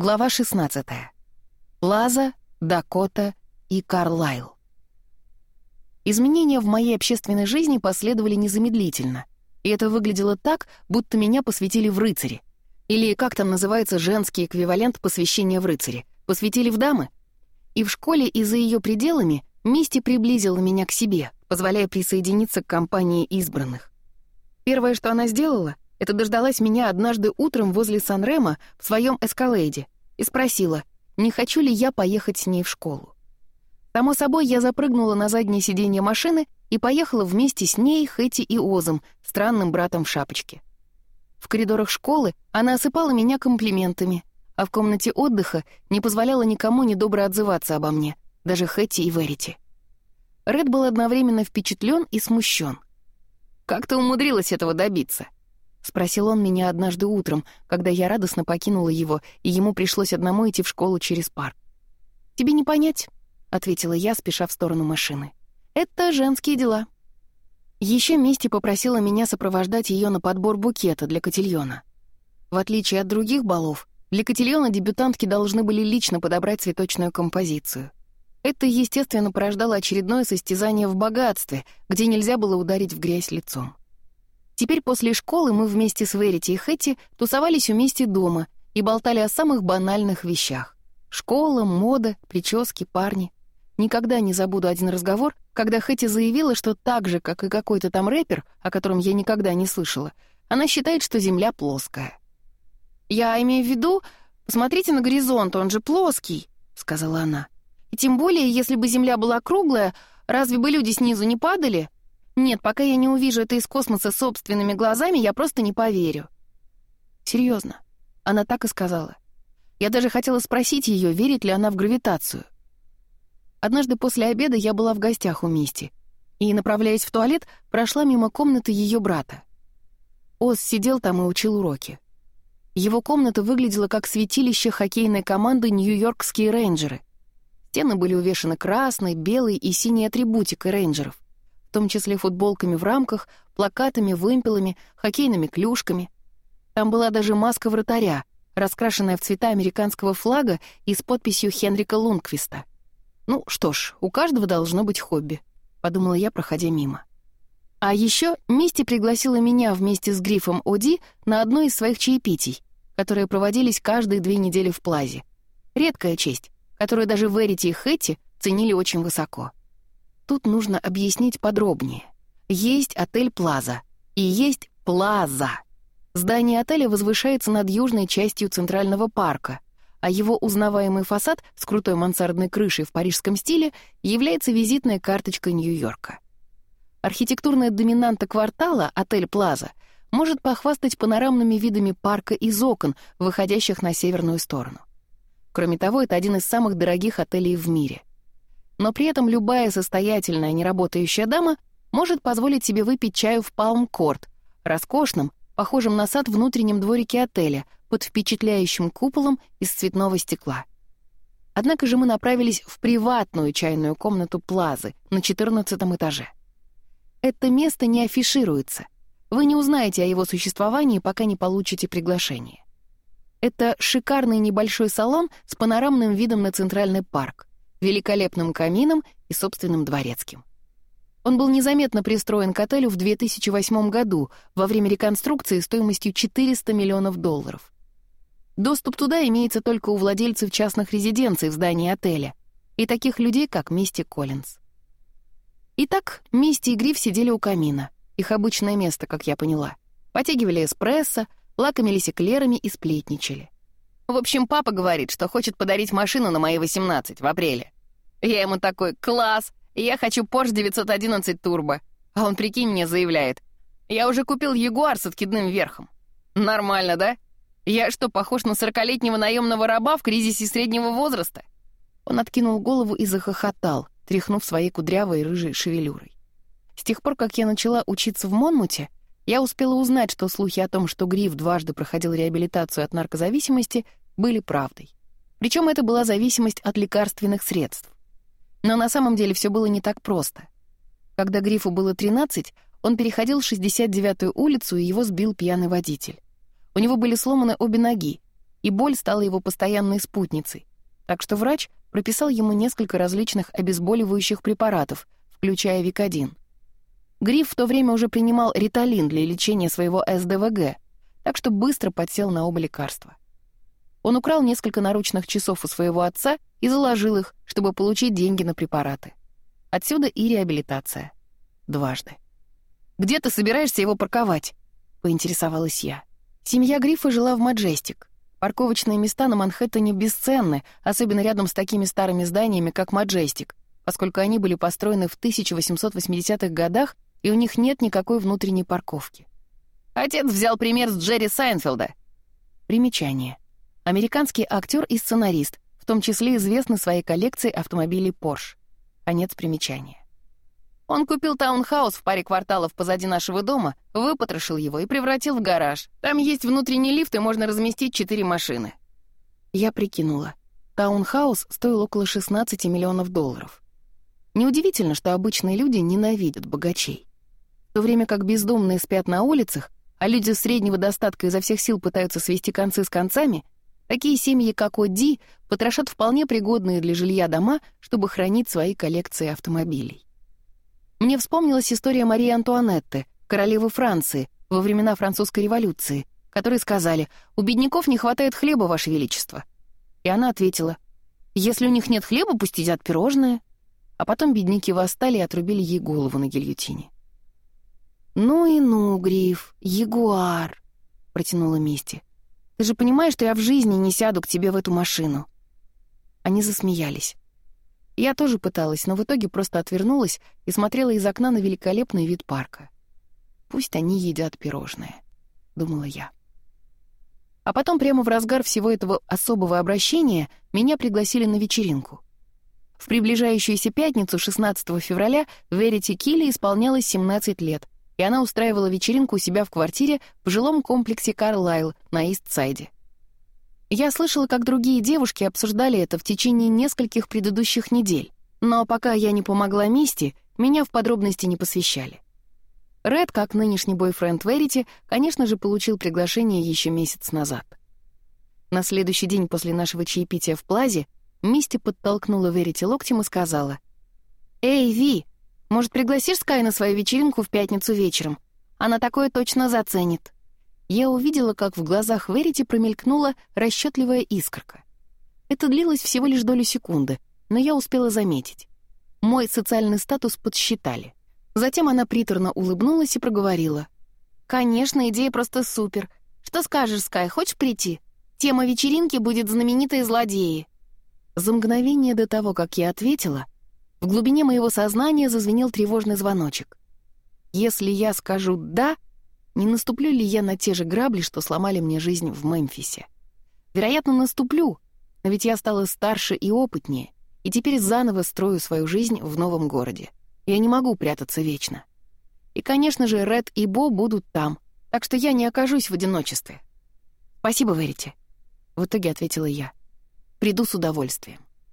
Глава 16. Лаза, Дакота и Карлайл. Изменения в моей общественной жизни последовали незамедлительно, и это выглядело так, будто меня посвятили в рыцари. Или как там называется женский эквивалент посвящения в рыцари? Посвятили в дамы? И в школе и за ее пределами Мисти приблизила меня к себе, позволяя присоединиться к компании избранных. Первое, что она сделала — это дождалась меня однажды утром возле Санрема в своем эскалейде и спросила, не хочу ли я поехать с ней в школу. Само собой, я запрыгнула на заднее сиденье машины и поехала вместе с ней, Хэти и Озом, странным братом в шапочке. В коридорах школы она осыпала меня комплиментами, а в комнате отдыха не позволяла никому недобро отзываться обо мне, даже Хэти и Верити. Ред был одновременно впечатлен и смущен. «Как ты умудрилась этого добиться?» Спросил он меня однажды утром, когда я радостно покинула его, и ему пришлось одному идти в школу через парк. «Тебе не понять», — ответила я, спеша в сторону машины. «Это женские дела». Еще Мисти попросила меня сопровождать ее на подбор букета для котельона. В отличие от других балов, для котельона дебютантки должны были лично подобрать цветочную композицию. Это, естественно, порождало очередное состязание в богатстве, где нельзя было ударить в грязь лицом. Теперь после школы мы вместе с Верити и Хэти тусовались вместе дома и болтали о самых банальных вещах. Школа, мода, прически, парни. Никогда не забуду один разговор, когда Хэти заявила, что так же, как и какой-то там рэпер, о котором я никогда не слышала, она считает, что Земля плоская. «Я имею в виду, посмотрите на горизонт, он же плоский», — сказала она. «И тем более, если бы Земля была круглая, разве бы люди снизу не падали?» Нет, пока я не увижу это из космоса собственными глазами, я просто не поверю. Серьезно, она так и сказала. Я даже хотела спросить ее, верит ли она в гравитацию. Однажды после обеда я была в гостях у Мисти и, направляясь в туалет, прошла мимо комнаты ее брата. Ос сидел там и учил уроки. Его комната выглядела как святилище хоккейной команды «Нью-Йоркские рейнджеры». Стены были увешаны красной, белой и синей атрибутикой рейнджеров том числе футболками в рамках, плакатами, вымпелами, хоккейными клюшками. Там была даже маска вратаря, раскрашенная в цвета американского флага и с подписью Хенрика Лунквиста. «Ну что ж, у каждого должно быть хобби», — подумала я, проходя мимо. А еще Мисти пригласила меня вместе с грифом Оди на одно из своих чаепитий, которые проводились каждые две недели в Плазе. Редкая честь, которую даже Верити и Хэтти ценили очень высоко. Тут нужно объяснить подробнее. Есть отель «Плаза» и есть «Плаза». Здание отеля возвышается над южной частью Центрального парка, а его узнаваемый фасад с крутой мансардной крышей в парижском стиле является визитной карточкой Нью-Йорка. Архитектурная доминанта квартала, отель «Плаза», может похвастать панорамными видами парка из окон, выходящих на северную сторону. Кроме того, это один из самых дорогих отелей в мире но при этом любая состоятельная неработающая дама может позволить себе выпить чаю в Палм-Корт, роскошном, похожем на сад внутреннем дворике отеля, под впечатляющим куполом из цветного стекла. Однако же мы направились в приватную чайную комнату Плазы на 14 этаже. Это место не афишируется. Вы не узнаете о его существовании, пока не получите приглашение. Это шикарный небольшой салон с панорамным видом на Центральный парк великолепным камином и собственным дворецким. Он был незаметно пристроен к отелю в 2008 году во время реконструкции стоимостью 400 миллионов долларов. Доступ туда имеется только у владельцев частных резиденций в здании отеля и таких людей, как Мисти Коллинз. Итак, Мисти и Гриф сидели у камина, их обычное место, как я поняла. Потягивали эспрессо, лакомились эклерами и сплетничали. В общем, папа говорит, что хочет подарить машину на мои 18 в апреле. Я ему такой «Класс! Я хочу Porsche 911 Turbo». А он, прикинь, мне заявляет «Я уже купил Ягуар с откидным верхом». Нормально, да? Я что, похож на сорокалетнего наемного раба в кризисе среднего возраста? Он откинул голову и захохотал, тряхнув своей кудрявой рыжей шевелюрой. С тех пор, как я начала учиться в Монмуте, я успела узнать, что слухи о том, что Гриф дважды проходил реабилитацию от наркозависимости, были правдой. Причем это была зависимость от лекарственных средств. Но на самом деле все было не так просто. Когда Грифу было 13, он переходил 69-ю улицу, и его сбил пьяный водитель. У него были сломаны обе ноги, и боль стала его постоянной спутницей. Так что врач прописал ему несколько различных обезболивающих препаратов, включая викодин — Гриф в то время уже принимал риталин для лечения своего СДВГ, так что быстро подсел на оба лекарства. Он украл несколько наручных часов у своего отца и заложил их, чтобы получить деньги на препараты. Отсюда и реабилитация. Дважды. «Где ты собираешься его парковать?» — поинтересовалась я. Семья Грифа жила в Маджестик. Парковочные места на Манхэттене бесценны, особенно рядом с такими старыми зданиями, как Маджестик, поскольку они были построены в 1880-х годах и у них нет никакой внутренней парковки. Отец взял пример с Джерри Сайнфелда. Примечание. Американский актер и сценарист, в том числе известный своей коллекцией автомобилей Porsche. Конец примечания. Он купил таунхаус в паре кварталов позади нашего дома, выпотрошил его и превратил в гараж. Там есть внутренний лифт, и можно разместить четыре машины. Я прикинула. Таунхаус стоил около 16 миллионов долларов. Неудивительно, что обычные люди ненавидят богачей то время как бездомные спят на улицах, а люди среднего достатка изо всех сил пытаются свести концы с концами, такие семьи, как Оди, потрошат вполне пригодные для жилья дома, чтобы хранить свои коллекции автомобилей. Мне вспомнилась история Марии Антуанетты, королевы Франции, во времена французской революции, которые сказали «У бедняков не хватает хлеба, Ваше Величество». И она ответила «Если у них нет хлеба, пусть едят пирожные». А потом бедняки восстали и отрубили ей голову на гильотине. «Ну и ну, Гриф, ягуар!» — протянула Мисти. «Ты же понимаешь, что я в жизни не сяду к тебе в эту машину!» Они засмеялись. Я тоже пыталась, но в итоге просто отвернулась и смотрела из окна на великолепный вид парка. «Пусть они едят пирожное», — думала я. А потом, прямо в разгар всего этого особого обращения, меня пригласили на вечеринку. В приближающуюся пятницу, 16 февраля, Верити Килли исполнялось 17 лет — и она устраивала вечеринку у себя в квартире в жилом комплексе «Карлайл» на Ист-Сайде. Я слышала, как другие девушки обсуждали это в течение нескольких предыдущих недель, но пока я не помогла Мисти, меня в подробности не посвящали. Ред, как нынешний бойфренд Верити, конечно же, получил приглашение еще месяц назад. На следующий день после нашего чаепития в Плазе Мисти подтолкнула Верити локтем и сказала, «Эй, Ви, может, пригласишь Скай на свою вечеринку в пятницу вечером? Она такое точно заценит». Я увидела, как в глазах Верити промелькнула расчетливая искорка. Это длилось всего лишь долю секунды, но я успела заметить. Мой социальный статус подсчитали. Затем она приторно улыбнулась и проговорила. «Конечно, идея просто супер. Что скажешь, Скай, хочешь прийти? Тема вечеринки будет знаменитые злодеи». За мгновение до того, как я ответила — в глубине моего сознания зазвенел тревожный звоночек. Если я скажу «да», не наступлю ли я на те же грабли, что сломали мне жизнь в Мемфисе? Вероятно, наступлю, но ведь я стала старше и опытнее, и теперь заново строю свою жизнь в новом городе. Я не могу прятаться вечно. И, конечно же, Ред и Бо будут там, так что я не окажусь в одиночестве. «Спасибо, Верите», — в итоге ответила я. «Приду с удовольствием».